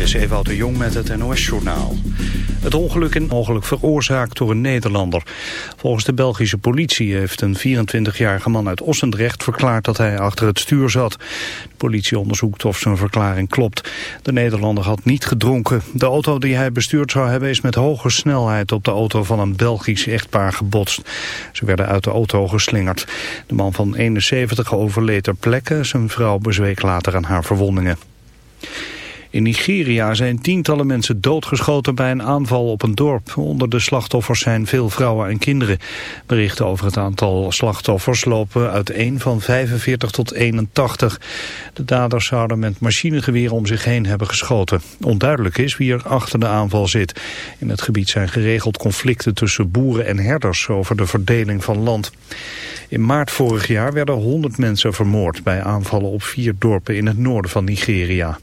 Dit is Ewout de Jong met het NOS-journaal. Het ongeluk in ongeluk veroorzaakt door een Nederlander. Volgens de Belgische politie heeft een 24-jarige man uit Ossendrecht verklaard dat hij achter het stuur zat. De politie onderzoekt of zijn verklaring klopt. De Nederlander had niet gedronken. De auto die hij bestuurd zou hebben is met hoge snelheid op de auto van een Belgisch echtpaar gebotst. Ze werden uit de auto geslingerd. De man van 71 overleed ter plekke. Zijn vrouw bezweek later aan haar verwondingen. In Nigeria zijn tientallen mensen doodgeschoten bij een aanval op een dorp. Onder de slachtoffers zijn veel vrouwen en kinderen. Berichten over het aantal slachtoffers lopen uiteen van 45 tot 81. De daders zouden met machinegeweren om zich heen hebben geschoten. Onduidelijk is wie er achter de aanval zit. In het gebied zijn geregeld conflicten tussen boeren en herders over de verdeling van land. In maart vorig jaar werden 100 mensen vermoord bij aanvallen op vier dorpen in het noorden van Nigeria.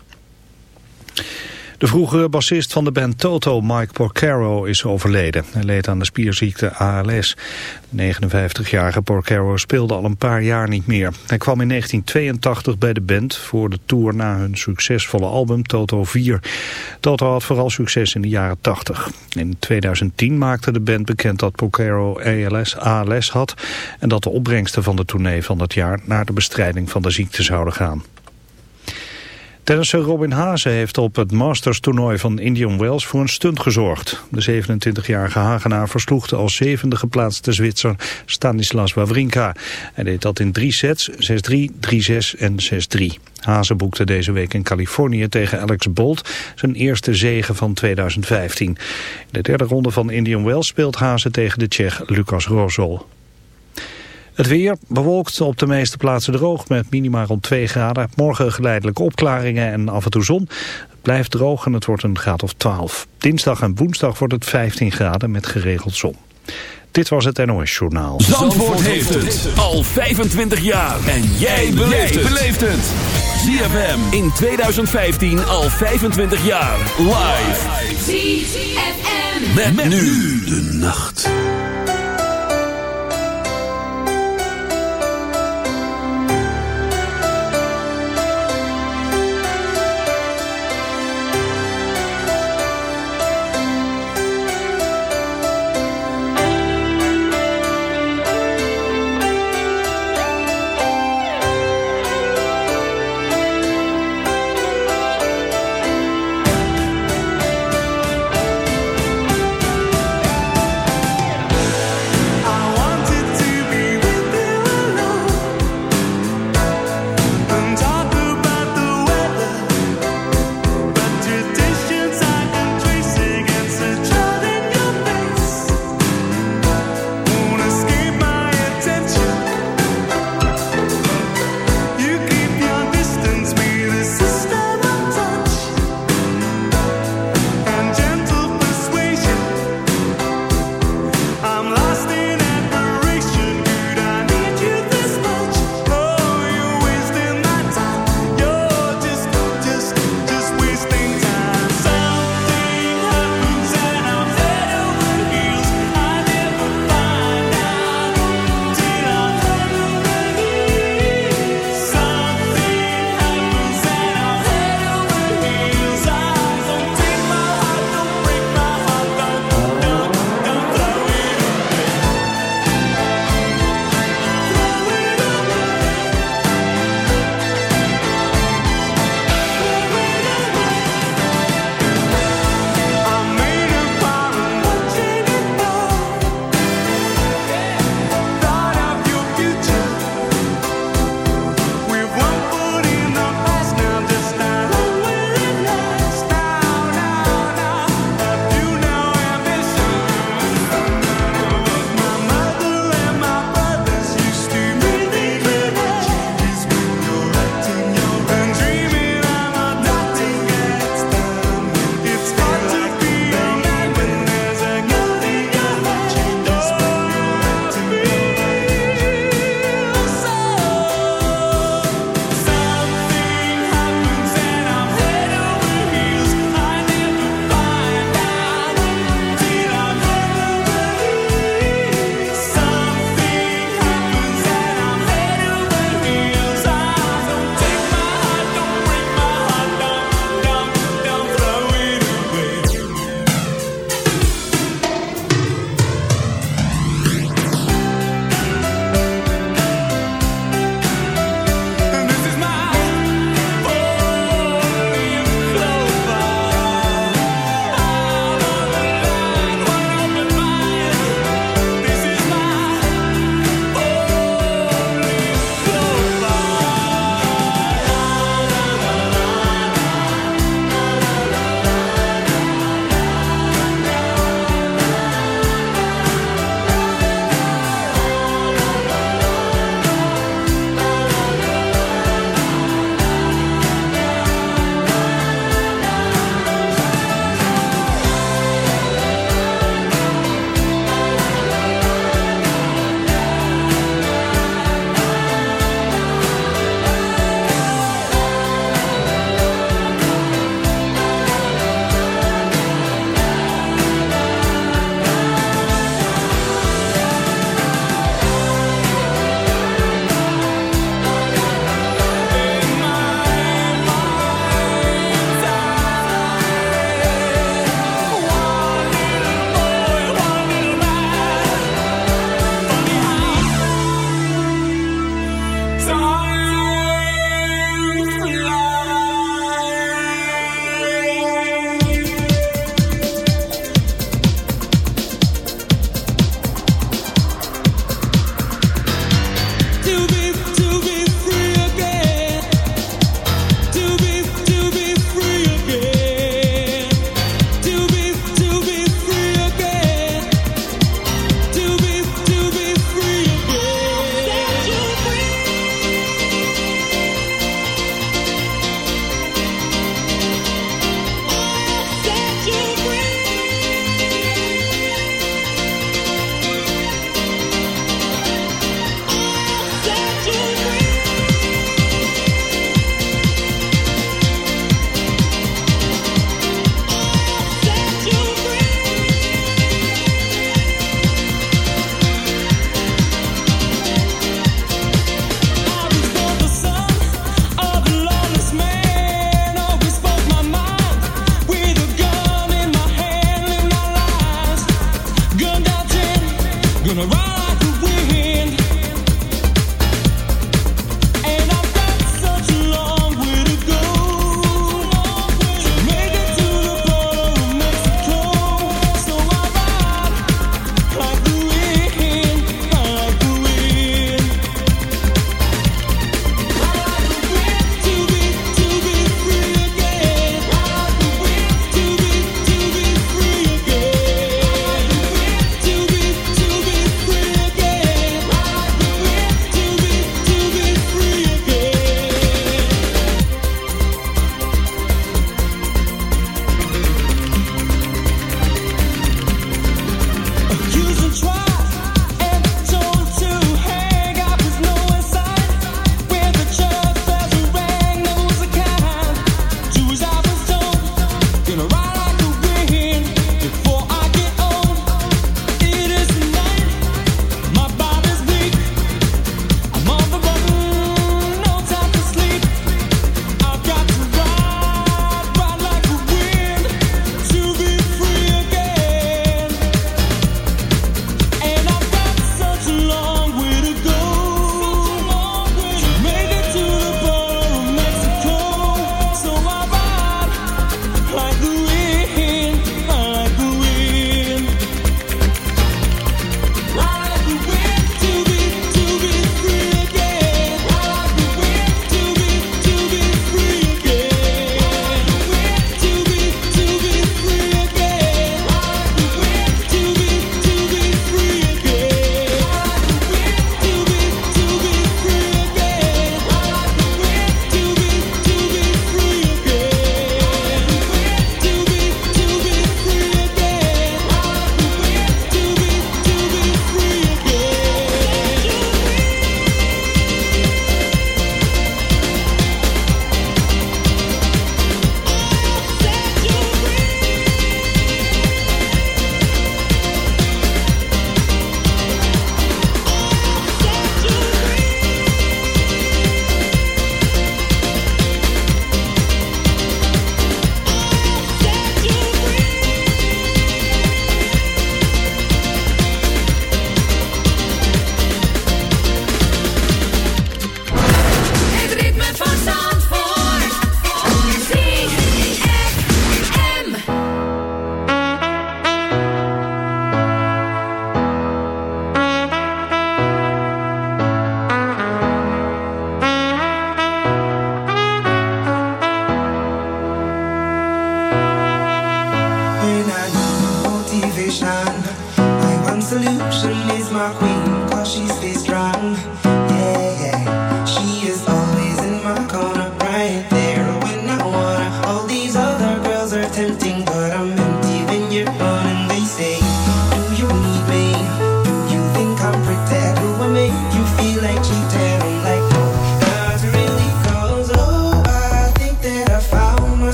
De vroegere bassist van de band Toto, Mike Porcaro, is overleden. Hij leed aan de spierziekte ALS. De 59-jarige Porcaro speelde al een paar jaar niet meer. Hij kwam in 1982 bij de band voor de tour na hun succesvolle album Toto 4. Toto had vooral succes in de jaren 80. In 2010 maakte de band bekend dat Porcaro ALS, ALS had... en dat de opbrengsten van de tournee van dat jaar naar de bestrijding van de ziekte zouden gaan. Tennisser Robin Haase heeft op het Masters toernooi van Indian Wells voor een stunt gezorgd. De 27-jarige Hagenaar versloeg de als zevende geplaatste Zwitser Stanislas Wawrinka. Hij deed dat in drie sets, 6-3, 3-6 en 6-3. Haase boekte deze week in Californië tegen Alex Bolt zijn eerste zege van 2015. In de derde ronde van Indian Wells speelt Haase tegen de Tsjech Lucas Rosol. Het weer bewolkt op de meeste plaatsen droog met minima rond 2 graden. Morgen geleidelijke opklaringen en af en toe zon. Het blijft droog en het wordt een graad of 12. Dinsdag en woensdag wordt het 15 graden met geregeld zon. Dit was het NOS Journaal. Zandvoort, heeft het al 25 jaar. En jij beleeft het. ZFM in 2015 al 25 jaar. Live. ZFM. met nu de nacht.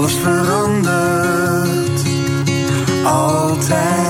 Onze wegen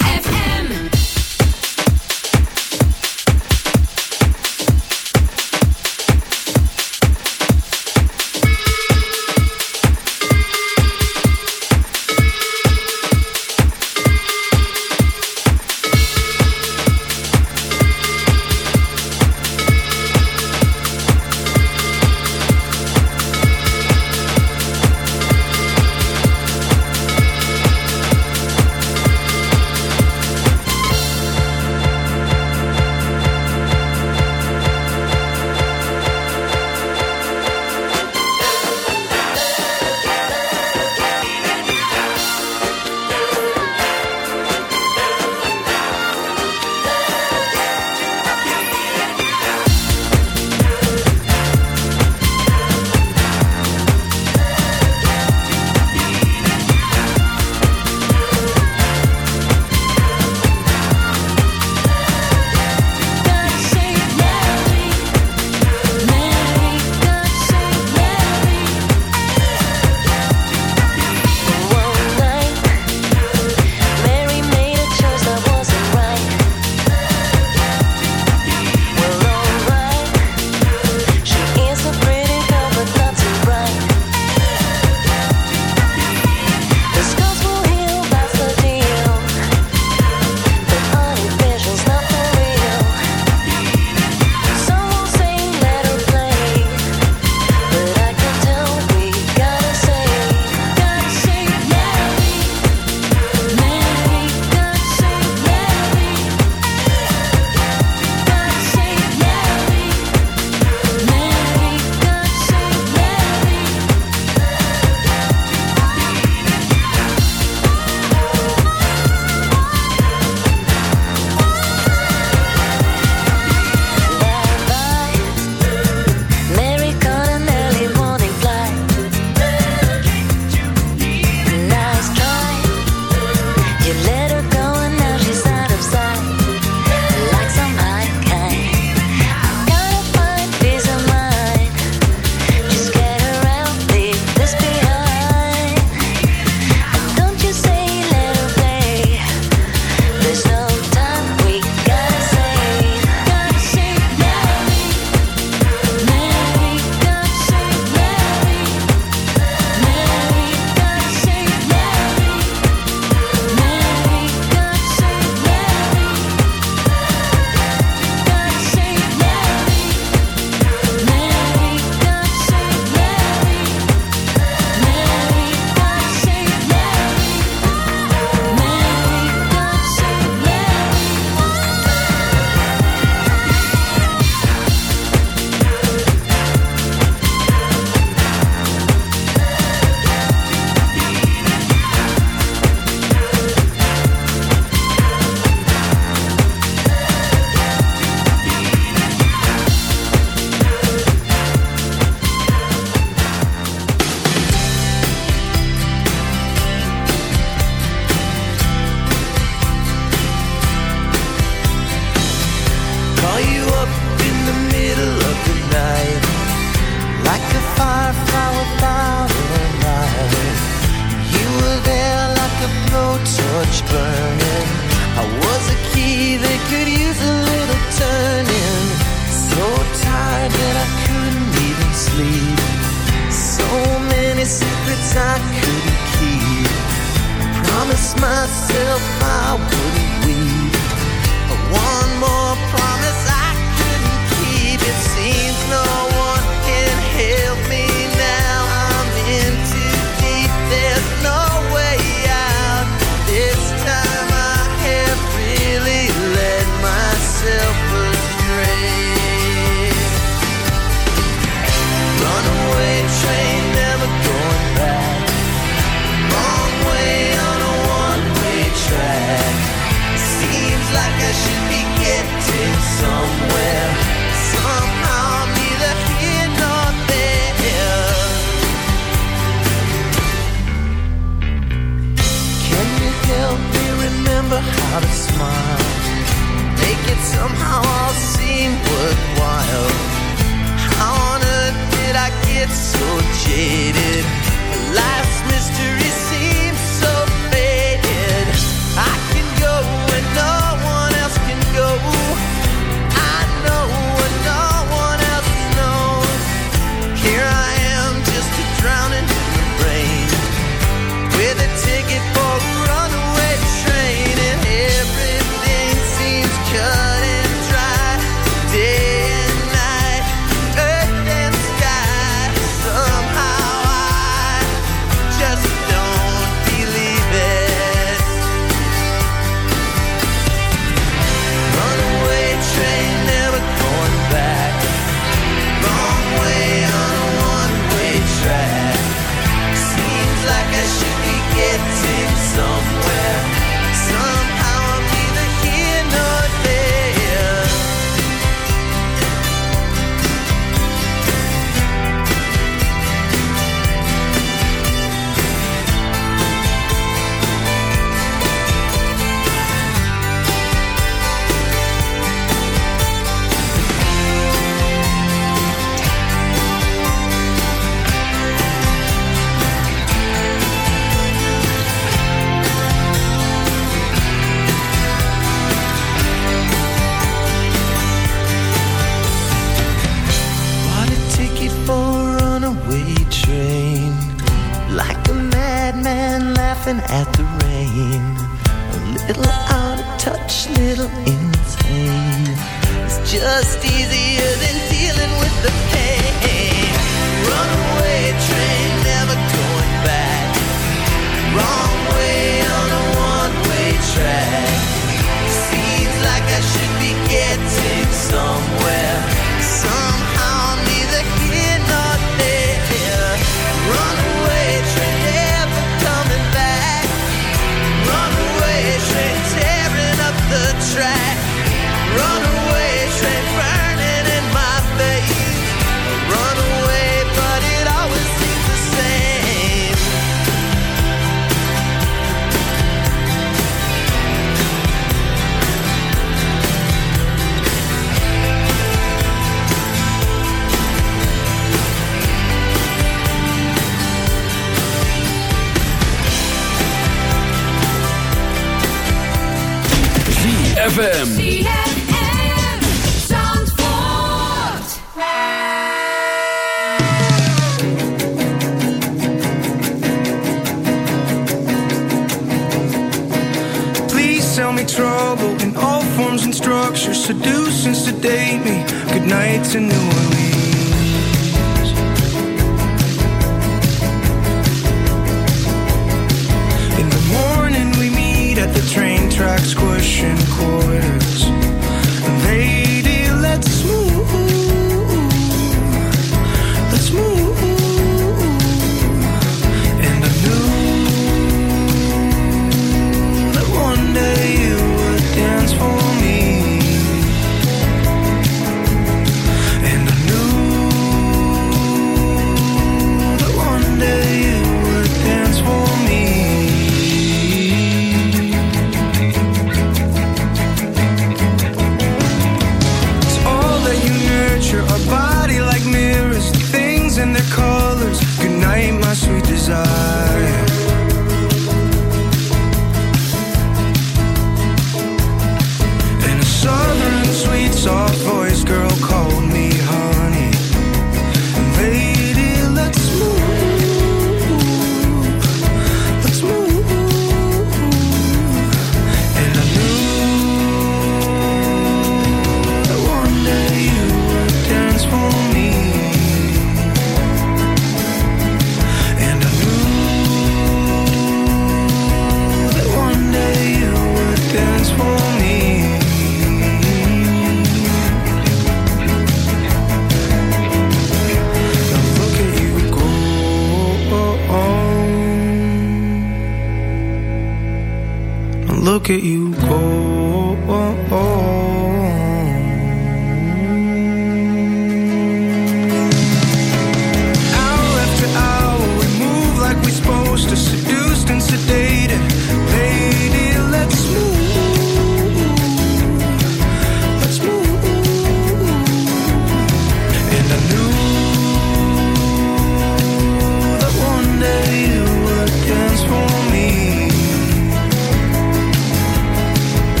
so jaded. Life's mystery.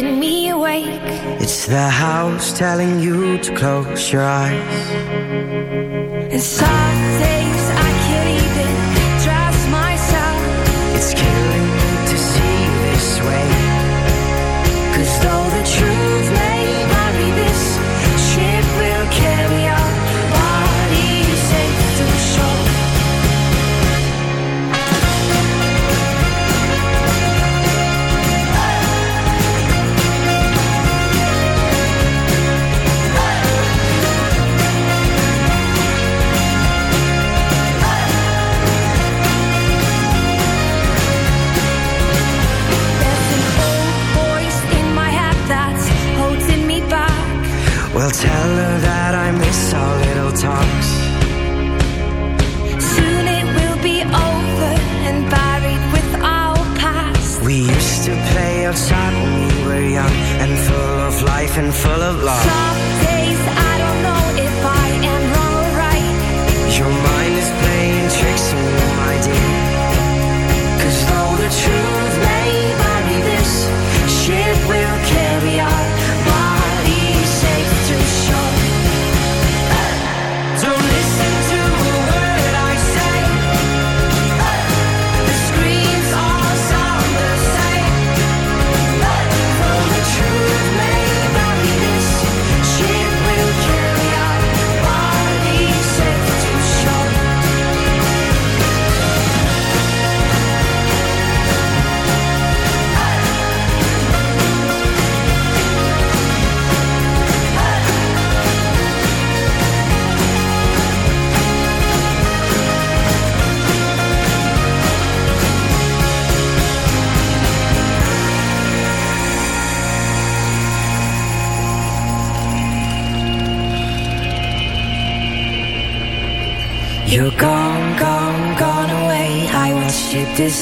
keeping me awake. It's the house telling you to close your eyes.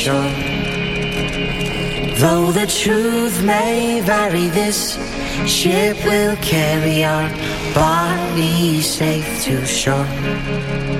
sure. Though the truth may vary, this ship will carry our body safe to shore.